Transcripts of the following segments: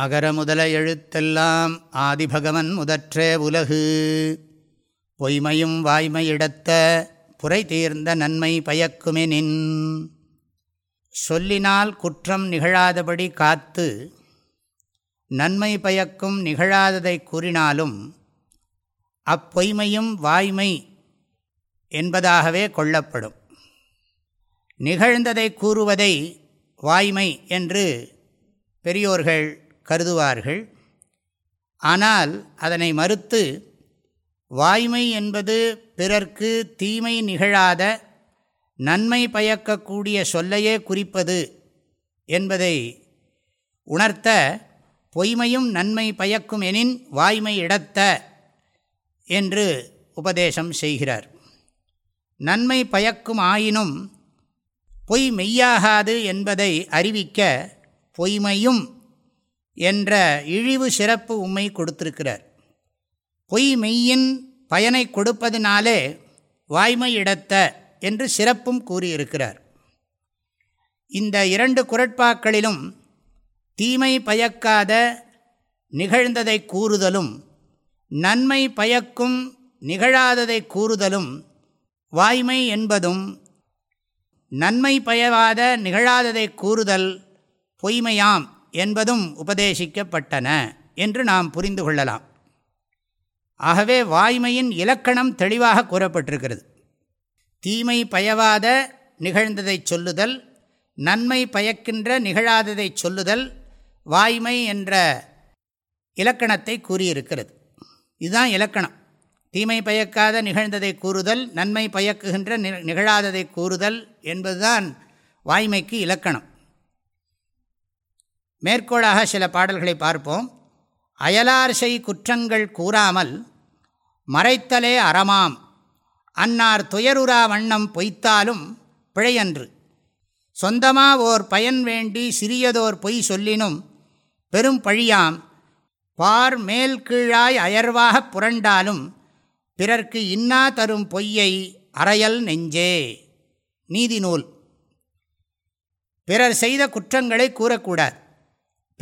அகர முதல எழுத்தெல்லாம் ஆதிபகவன் முதற்றே உலகு. பொய்மையும் வாய்மையிடத்த புரை தீர்ந்த நன்மை பயக்குமெனின். சொல்லினால் குற்றம் நிகழாதபடி காத்து நன்மை பயக்கும் நிகழாததை கூறினாலும் அப்பொய்மையும் வாய்மை என்பதாகவே கொள்ளப்படும். நிகழ்ந்ததை கூறுவதை வாய்மை என்று பெரியோர்கள் கருதுவார்கள். ஆனால் அதனை மறுத்து வாய்மை என்பது பிறர்க்கு தீமை நிகழாத நன்மை பயக்கக்கூடிய சொல்லையே குறிப்பது என்பதை உணர்த்த பொய்மையும் நன்மை பயக்கும் எனின் வாய்மை இடத்த என்று உபதேசம் செய்கிறார். நன்மை பயக்கும் ஆயினும் பொய் மெய்யாகாது என்பதை அறிவிக்க பொய்மையும் என்ற இழிவு சிறப்பு உண்மை கொடுத்திருக்கிறார். பொய் மெய்யின் பயனை கொடுப்பதினாலே வாய்மை இடத்த என்று சிறப்பும் கூறியிருக்கிறார். இந்த இரண்டு குரட்பாக்களிலும் தீமை பயக்காத நிகழ்ந்ததை கூறுதலும் நன்மை பயக்கும் நிகழாததை கூறுதலும் வாய்மை என்பதும் நன்மை பயவாத நிகழாததை கூறுதல் பொய்மையாம். என்பதும் உபதேசிக்கப்பட்டன என்று நாம் புரிந்து கொள்ளலாம். ஆகவே வாய்மையின் இலக்கணம் தெளிவாக கூறப்பட்டிருக்கிறது. தீமை பயவாத நிகழ்ந்ததை சொல்லுதல் நன்மை பயக்கின்ற நிகழாததை சொல்லுதல் வாய்மை என்ற இலக்கணத்தை கூறியிருக்கிறது. இதுதான் இலக்கணம். தீமை பயக்காத நிகழ்ந்ததை கூறுதல் நன்மை பயக்குகின்ற நிகழாததை கூறுதல் என்பதுதான் வாய்மைக்கு இலக்கணம். மேற்கோளாக சில பாடல்களை பார்ப்போம். அயலார்சை குற்றங்கள் கூறாமல் மறைத்தலே அறமாம். அன்னார் துயருரா வண்ணம் பொய்த்தாலும் பிழையன்று. சொந்தமாக ஓர் பயன் வேண்டி சிறியதோர் பொய் சொல்லினும் பெரும் பழியாம். பார் மேல் கீழாய் அயர்வாக புரண்டாலும் பிறர்க்கு இன்னா தரும் பொய்யை அறையல் நெஞ்சே. நீதி நூல். பிறர் செய்த குற்றங்களை கூறக்கூடாது.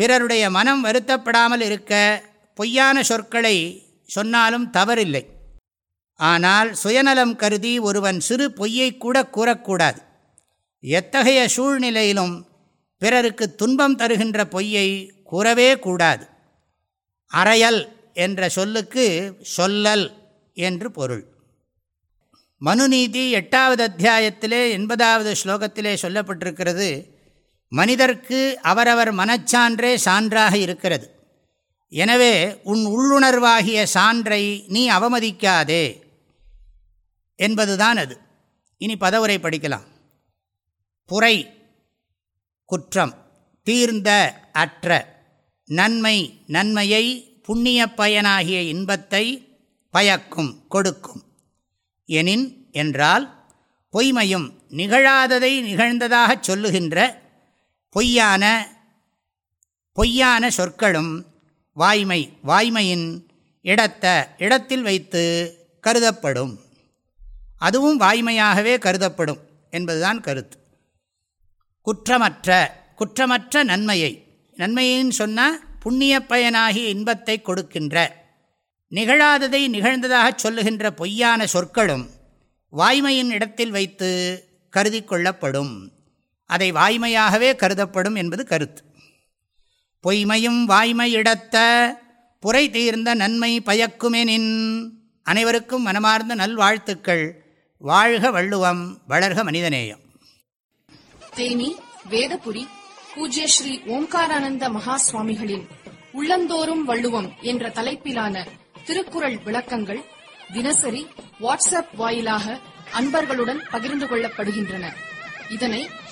பிறருடைய மனம் வருத்தப்படாமல் இருக்க பொய்யான சொற்களை சொன்னாலும் தவறில்லை. ஆனால் சுயநலம் கருதி ஒருவன் சிறு பொய்யை கூட கூறக்கூடாது. எத்தகைய சூழ்நிலையிலும் பிறருக்கு துன்பம் தருகின்ற பொய்யை கூறவே கூடாது. அறையல் என்ற சொல்லுக்கு சொல்லல் என்று பொருள். மனுநீதி எட்டாவது அத்தியாயத்திலே எண்பதாவது ஸ்லோகத்திலே சொல்லப்பட்டிருக்கிறது மனிதர்க்கு அவரவர் மனச்சான்றே சான்றாக இருக்கிறது. எனவே உன் உள்ளுணர்வாகிய சான்றை நீ அவமதிக்காதே என்பதுதான் அது. இனி பதவுரை படிக்கலாம். புரை குற்றம் தீர்ந்த அற்ற நன்மை நன்மையை புண்ணிய பயனாகிய இன்பத்தை பயக்கும் கொடுக்கும். எனின் என்றால் பொய்மையும் நிகழாததை நிகழ்ந்ததாகச் சொல்லுகின்ற பொய்யான பொய்யான சொற்களும் வாய்மை வாய்மையின் இடத்த இடத்தில் வைத்து கருதப்படும். அதுவும் வாய்மையாகவே கருதப்படும் என்பதுதான் கருத்து. குற்றமற்ற குற்றமற்ற நன்மையை நன்மையின்னு சொன்னால் புண்ணிய பயனாகி இன்பத்தை கொடுக்கின்ற நிகழாததை நிகழ்ந்ததாக சொல்லுகின்ற பொய்யான சொற்களும் வாய்மையின் இடத்தில் வைத்து கருதி கொள்ளப்படும். அதை வாய்மையாகவே கருதப்படும் என்பது கருத்து. பொய்மையும் வாய்மையிடத்த புரை தீர்ந்த நன்மை பயக்குமெனின் அனைவருக்கும் மனமார்ந்த நல்வாழ்த்துக்கள். வாழ்க வள்ளுவம் வளர்க மனிதநேயம். தேனி வேதபுரி பூஜ்ய ஸ்ரீ ஓம்காரானந்த மகா சுவாமிகளின் உள்ளந்தோறும் வள்ளுவம் என்ற தலைப்பிலான திருக்குறள் விளக்கங்கள் தினசரி வாட்ஸ்அப் வாயிலாக அன்பர்களுடன் பகிர்ந்து கொள்ளப்படுகின்றன. இதனை